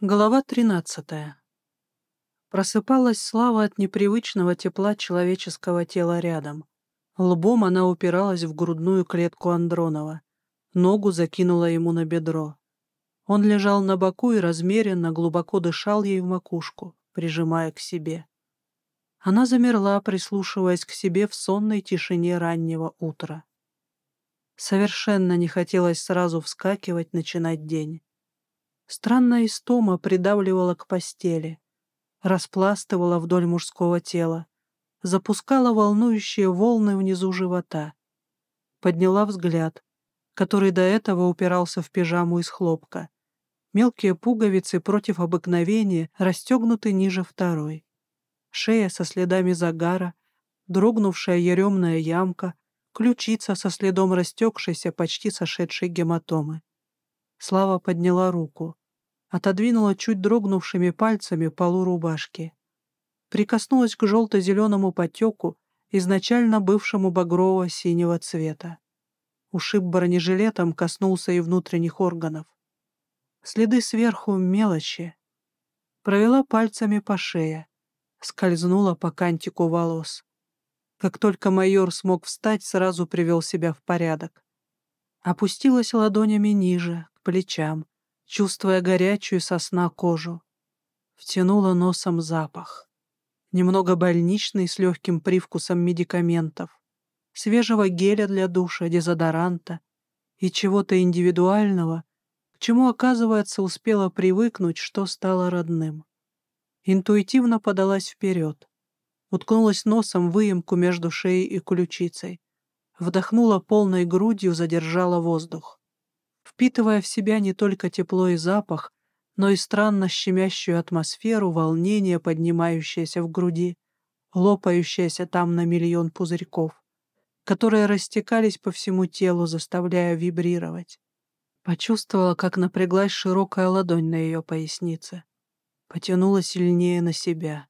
Глава 13. Просыпалась Слава от непривычного тепла человеческого тела рядом. Лбом она упиралась в грудную клетку Андронова. Ногу закинула ему на бедро. Он лежал на боку и размеренно, глубоко дышал ей в макушку, прижимая к себе. Она замерла, прислушиваясь к себе в сонной тишине раннего утра. Совершенно не хотелось сразу вскакивать, начинать день. Странная истома придавливала к постели, распластывала вдоль мужского тела, запускала волнующие волны внизу живота. Подняла взгляд, который до этого упирался в пижаму из хлопка. Мелкие пуговицы против обыкновения расстегнуты ниже второй. Шея со следами загара, дрогнувшая еремная ямка, ключица со следом растекшейся, почти сошедшей гематомы. Слава подняла руку отодвинула чуть дрогнувшими пальцами полу рубашки. Прикоснулась к желто-зеленому потеку, изначально бывшему багрово-синего цвета. Ушиб бронежилетом коснулся и внутренних органов. Следы сверху мелочи. Провела пальцами по шее, скользнула по кантику волос. Как только майор смог встать, сразу привел себя в порядок. Опустилась ладонями ниже, плечам, чувствуя горячую сосна кожу. Втянула носом запах. Немного больничный с легким привкусом медикаментов, свежего геля для душа, дезодоранта и чего-то индивидуального, к чему, оказывается, успела привыкнуть, что стало родным. Интуитивно подалась вперед, уткнулась носом в выемку между шеей и ключицей, вдохнула полной грудью, задержала воздух впитывая в себя не только тепло и запах, но и странно щемящую атмосферу волнения, поднимающееся в груди, лопающееся там на миллион пузырьков, которые растекались по всему телу, заставляя вибрировать. Почувствовала, как напряглась широкая ладонь на ее пояснице. Потянула сильнее на себя,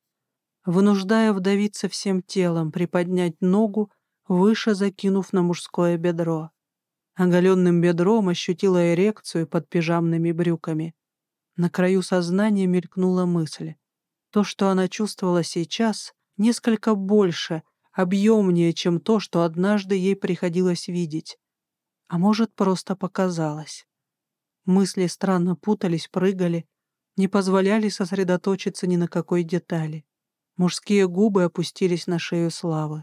вынуждая вдавиться всем телом, приподнять ногу, выше закинув на мужское бедро. Оголенным бедром ощутила эрекцию под пижамными брюками. На краю сознания мелькнула мысль. То, что она чувствовала сейчас, несколько больше, объемнее, чем то, что однажды ей приходилось видеть. А может, просто показалось. Мысли странно путались, прыгали, не позволяли сосредоточиться ни на какой детали. Мужские губы опустились на шею Славы.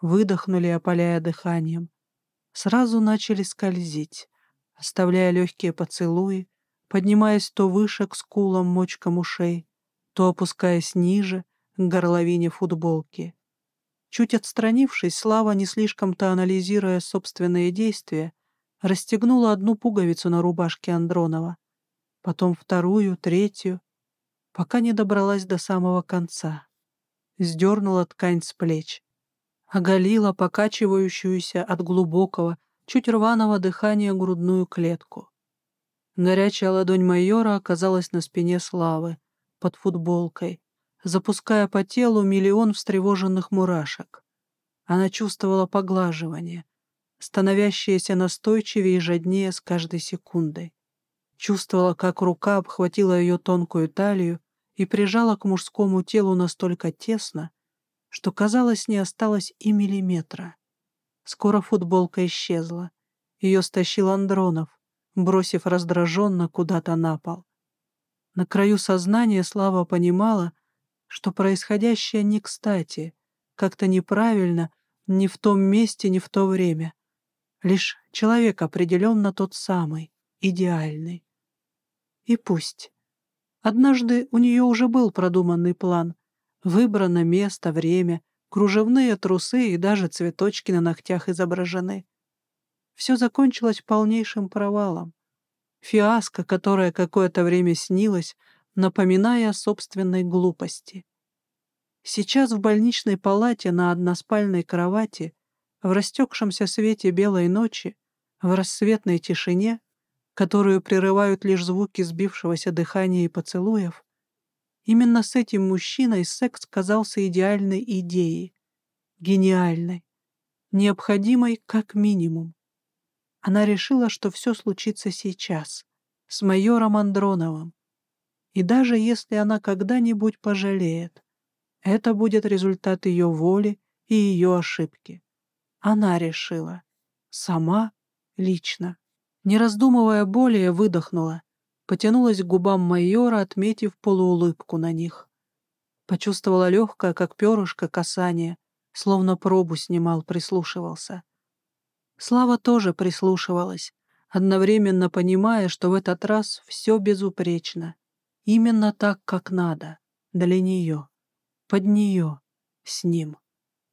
Выдохнули, опаляя дыханием сразу начали скользить, оставляя легкие поцелуи, поднимаясь то выше к скулам мочкам ушей, то опускаясь ниже, к горловине футболки. Чуть отстранившись, Слава, не слишком-то анализируя собственные действия, расстегнула одну пуговицу на рубашке Андронова, потом вторую, третью, пока не добралась до самого конца. Сдернула ткань с плеч оголила покачивающуюся от глубокого, чуть рваного дыхания грудную клетку. Горячая ладонь майора оказалась на спине Славы, под футболкой, запуская по телу миллион встревоженных мурашек. Она чувствовала поглаживание, становящееся настойчивее и жаднее с каждой секундой. Чувствовала, как рука обхватила ее тонкую талию и прижала к мужскому телу настолько тесно, что, казалось, не осталось и миллиметра. Скоро футболка исчезла. Ее стащил Андронов, бросив раздраженно куда-то на пол. На краю сознания Слава понимала, что происходящее не кстати, как-то неправильно, не в том месте, не в то время. Лишь человек определенно тот самый, идеальный. И пусть. Однажды у нее уже был продуманный план, Выбрано место, время, кружевные трусы и даже цветочки на ногтях изображены. Все закончилось полнейшим провалом. Фиаско, которое какое-то время снилось, напоминая о собственной глупости. Сейчас в больничной палате на односпальной кровати, в растекшемся свете белой ночи, в рассветной тишине, которую прерывают лишь звуки сбившегося дыхания и поцелуев, Именно с этим мужчиной секс казался идеальной идеей, гениальной, необходимой как минимум. Она решила, что все случится сейчас, с майором Андроновым. И даже если она когда-нибудь пожалеет, это будет результат ее воли и ее ошибки. Она решила. Сама, лично. Не раздумывая более, выдохнула. Потянулась к губам майора, отметив полуулыбку на них. Почувствовала легкое, как перышко, касание, словно пробу снимал, прислушивался. Слава тоже прислушивалась, одновременно понимая, что в этот раз все безупречно. Именно так, как надо. Для нее. Под нее. С ним.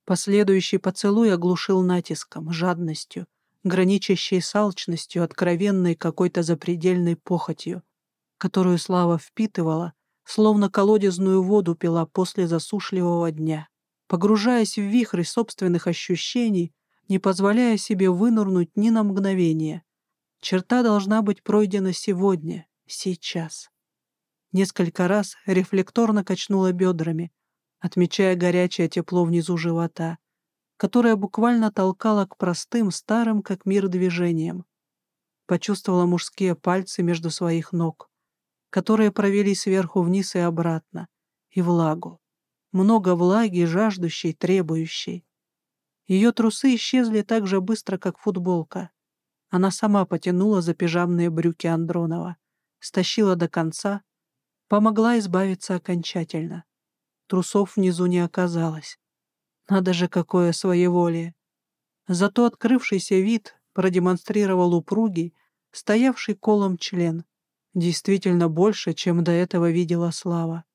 Последующий поцелуй оглушил натиском, жадностью, граничащей с алчностью, откровенной какой-то запредельной похотью, которую Слава впитывала, словно колодезную воду пила после засушливого дня, погружаясь в вихрь собственных ощущений, не позволяя себе вынырнуть ни на мгновение. Черта должна быть пройдена сегодня, сейчас. Несколько раз рефлекторно качнула бедрами, отмечая горячее тепло внизу живота, которое буквально толкало к простым, старым, как мир, движениям. Почувствовала мужские пальцы между своих ног, которые провели сверху вниз и обратно, и влагу. Много влаги, жаждущей, требующей. Ее трусы исчезли так же быстро, как футболка. Она сама потянула за пижамные брюки Андронова, стащила до конца, помогла избавиться окончательно. Трусов внизу не оказалось. Надо же, какое своеволие. Зато открывшийся вид продемонстрировал упругий, стоявший колом член. Действительно больше, чем до этого видела Слава.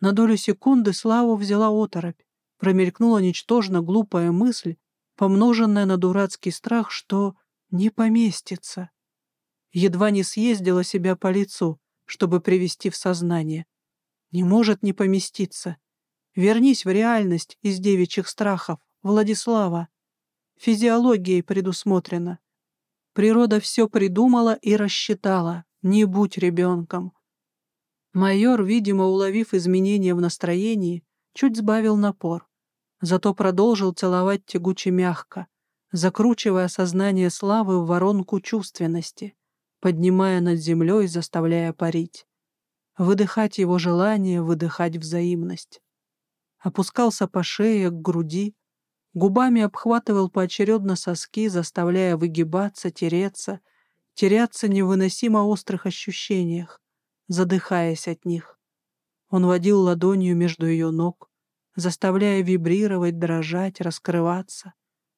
На долю секунды Славу взяла оторопь. Промелькнула ничтожно глупая мысль, помноженная на дурацкий страх, что не поместится. Едва не съездила себя по лицу, чтобы привести в сознание. Не может не поместиться. Вернись в реальность из девичьих страхов, Владислава. Физиологией предусмотрено. Природа все придумала и рассчитала. Не будь ребенком. Майор, видимо, уловив изменения в настроении, чуть сбавил напор. Зато продолжил целовать тягуче мягко, закручивая сознание славы в воронку чувственности, поднимая над землей, заставляя парить. Выдыхать его желание, выдыхать взаимность опускался по шее, к груди, губами обхватывал поочередно соски, заставляя выгибаться, тереться, теряться невыносимо острых ощущениях, задыхаясь от них. Он водил ладонью между ее ног, заставляя вибрировать, дрожать, раскрываться,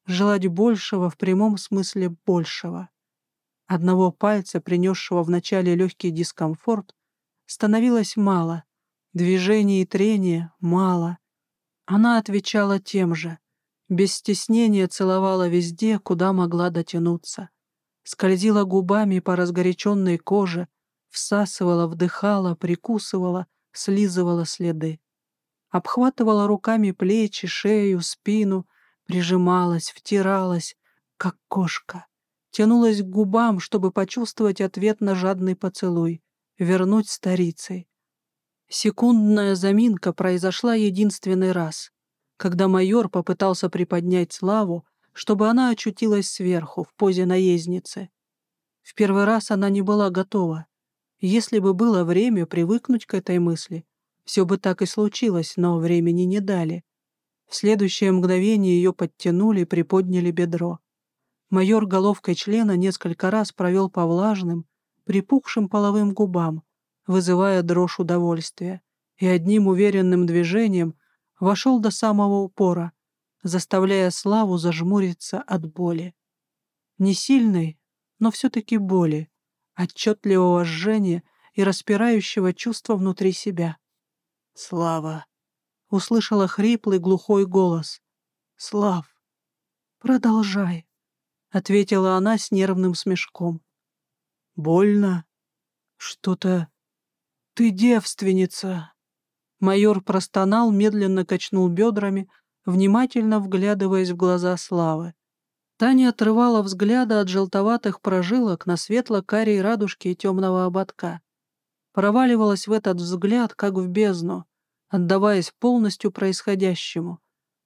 желать большего в прямом смысле большего. Одного пальца, принесшего вначале легкий дискомфорт, становилось мало, движений и трения мало, она отвечала тем же. Без стеснения целовала везде, куда могла дотянуться. Скользила губами по разгоряченной коже, всасывала, вдыхала, прикусывала, слизывала следы. Обхватывала руками плечи, шею, спину, прижималась, втиралась, как кошка. Тянулась к губам, чтобы почувствовать ответ на жадный поцелуй, вернуть старицей. Секундная заминка произошла единственный раз, когда майор попытался приподнять Славу, чтобы она очутилась сверху, в позе наездницы. В первый раз она не была готова. Если бы было время привыкнуть к этой мысли, все бы так и случилось, но времени не дали. В следующее мгновение ее подтянули и приподняли бедро. Майор головкой члена несколько раз провел по влажным, припухшим половым губам, вызывая дрожь удовольствия, и одним уверенным движением вошел до самого упора, заставляя Славу зажмуриться от боли. Не сильной, но все-таки боли, отчетливого жжения и распирающего чувства внутри себя. «Слава!» — услышала хриплый глухой голос. «Слав!» «Продолжай!» — ответила она с нервным смешком. «Больно? Что-то «Ты девственница!» Майор простонал, медленно качнул бедрами, внимательно вглядываясь в глаза Славы. Таня отрывала взгляда от желтоватых прожилок на светло-карей радужки и темного ободка. Проваливалась в этот взгляд, как в бездну, отдаваясь полностью происходящему,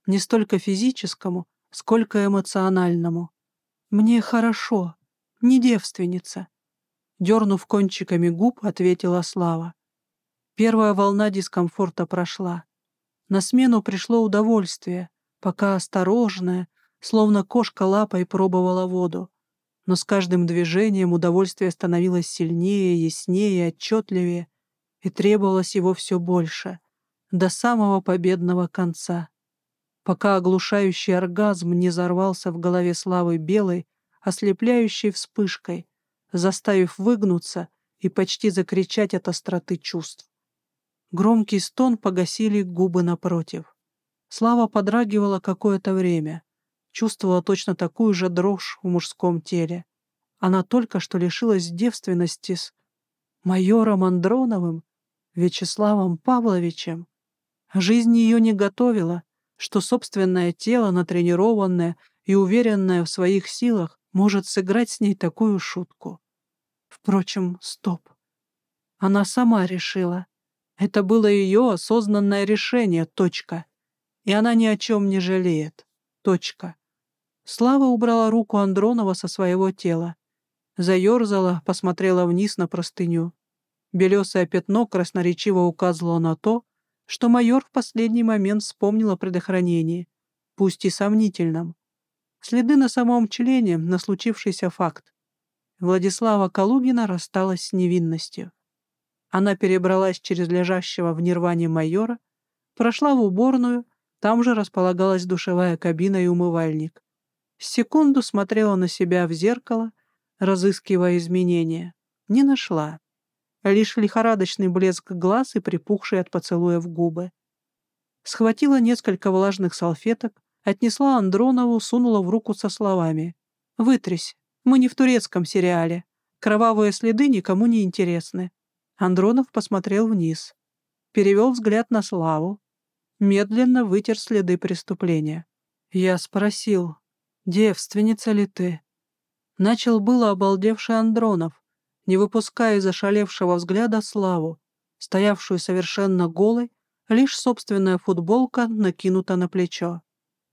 не столько физическому, сколько эмоциональному. «Мне хорошо, не девственница», Дернув кончиками губ, ответила Слава. Первая волна дискомфорта прошла. На смену пришло удовольствие, пока осторожное, словно кошка лапой пробовала воду. Но с каждым движением удовольствие становилось сильнее, яснее, отчетливее, и требовалось его все больше, до самого победного конца. Пока оглушающий оргазм не взорвался в голове Славы белой, ослепляющей вспышкой, заставив выгнуться и почти закричать от остроты чувств. Громкий стон погасили губы напротив. Слава подрагивала какое-то время, чувствовала точно такую же дрожь в мужском теле. Она только что лишилась девственности с майором Андроновым, Вячеславом Павловичем. Жизнь ее не готовила, что собственное тело, натренированное и уверенное в своих силах, может сыграть с ней такую шутку. Впрочем, стоп. Она сама решила. Это было ее осознанное решение, точка. И она ни о чем не жалеет, точка. Слава убрала руку Андронова со своего тела. Заерзала, посмотрела вниз на простыню. Белесое пятно красноречиво указывало на то, что майор в последний момент вспомнил о предохранении, пусть и сомнительном. Следы на самом члене, на случившийся факт. Владислава Калугина рассталась с невинностью. Она перебралась через лежащего в нирване майора, прошла в уборную, там же располагалась душевая кабина и умывальник. Секунду смотрела на себя в зеркало, разыскивая изменения. Не нашла. Лишь лихорадочный блеск глаз и припухшие от поцелуев губы. Схватила несколько влажных салфеток, отнесла Андронову, сунула в руку со словами. «Вытрись, мы не в турецком сериале. Кровавые следы никому не интересны». Андронов посмотрел вниз. Перевел взгляд на Славу. Медленно вытер следы преступления. Я спросил, «Девственница ли ты?» Начал было обалдевший Андронов, не выпуская из ошалевшего взгляда Славу, стоявшую совершенно голой, лишь собственная футболка накинута на плечо.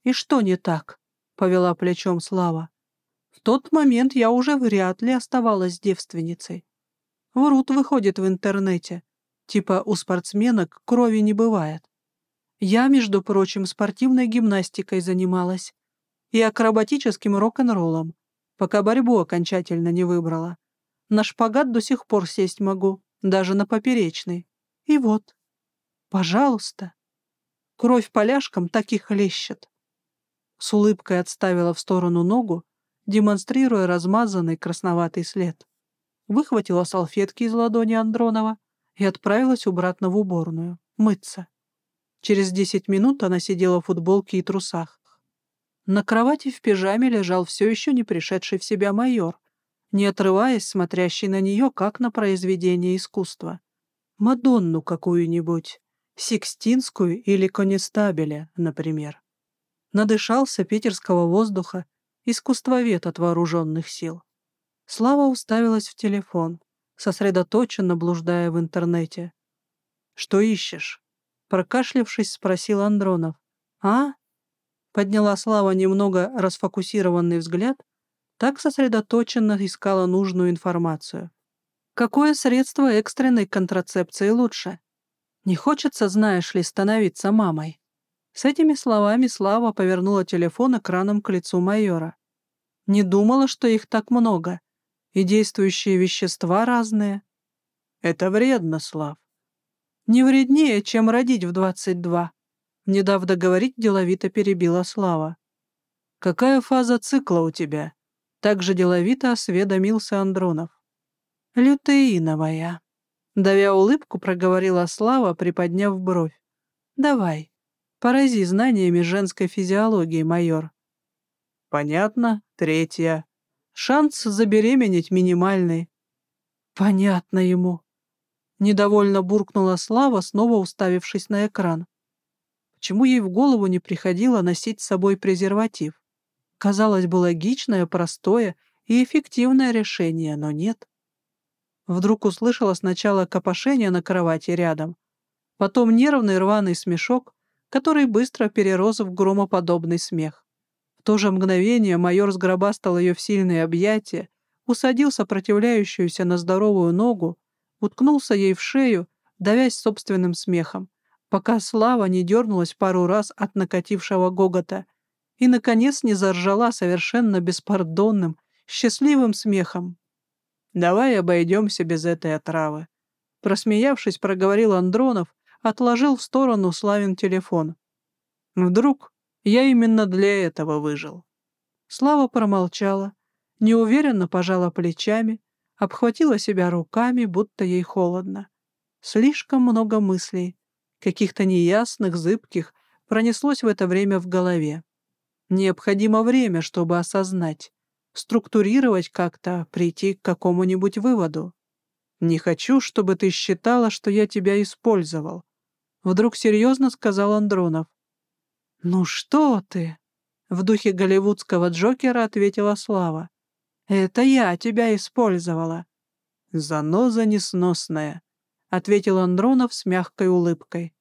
«И что не так?» — повела плечом Слава. «В тот момент я уже вряд ли оставалась девственницей. Врут выходит в интернете. Типа у спортсменок крови не бывает. Я, между прочим, спортивной гимнастикой занималась и акробатическим рок-н-роллом, пока борьбу окончательно не выбрала. На шпагат до сих пор сесть могу, даже на поперечный. И вот, пожалуйста. Кровь поляшкам так и хлещет. С улыбкой отставила в сторону ногу, демонстрируя размазанный красноватый след. Выхватила салфетки из ладони Андронова и отправилась обратно в уборную, мыться. Через десять минут она сидела в футболке и трусах. На кровати в пижаме лежал все еще не пришедший в себя майор, не отрываясь, смотрящий на нее, как на произведение искусства. Мадонну какую-нибудь, Сикстинскую или Конестабеля, например. Надышался питерского воздуха, искусствовед от вооруженных сил. Слава уставилась в телефон, сосредоточенно блуждая в интернете. «Что ищешь?» Прокашлявшись, спросил Андронов. «А?» Подняла Слава немного расфокусированный взгляд, так сосредоточенно искала нужную информацию. Какое средство экстренной контрацепции лучше? Не хочется, знаешь ли, становиться мамой. С этими словами Слава повернула телефон экраном к лицу майора. Не думала, что их так много. И действующие вещества разные. Это вредно, Слав. Не вреднее, чем родить в 22. Не дав договорить, деловито перебила Слава. Какая фаза цикла у тебя? Также деловито осведомился Андронов. «Лютеиновая», — давя улыбку, проговорила Слава, приподняв бровь. «Давай, порази знаниями женской физиологии, майор». «Понятно, третья. Шанс забеременеть минимальный». «Понятно ему», Недовольно буркнула Слава, снова уставившись на экран. Почему ей в голову не приходило носить с собой презерватив? Казалось бы, логичное, простое и эффективное решение, но нет. Вдруг услышала сначала копошение на кровати рядом, потом нервный рваный смешок, который быстро перерос в громоподобный смех. В то же мгновение майор сгробастал ее в сильные объятия, усадил сопротивляющуюся на здоровую ногу уткнулся ей в шею, давясь собственным смехом, пока Слава не дернулась пару раз от накатившего гогота и, наконец, не заржала совершенно беспардонным, счастливым смехом. «Давай обойдемся без этой отравы», — просмеявшись, проговорил Андронов, отложил в сторону Славин телефон. «Вдруг я именно для этого выжил». Слава промолчала, неуверенно пожала плечами, обхватила себя руками, будто ей холодно. Слишком много мыслей, каких-то неясных, зыбких, пронеслось в это время в голове. Необходимо время, чтобы осознать, структурировать как-то, прийти к какому-нибудь выводу. «Не хочу, чтобы ты считала, что я тебя использовал», — вдруг серьезно сказал Андронов. «Ну что ты?» — в духе голливудского Джокера ответила Слава. «Это я тебя использовала». «Заноза несносная», — ответил Андронов с мягкой улыбкой.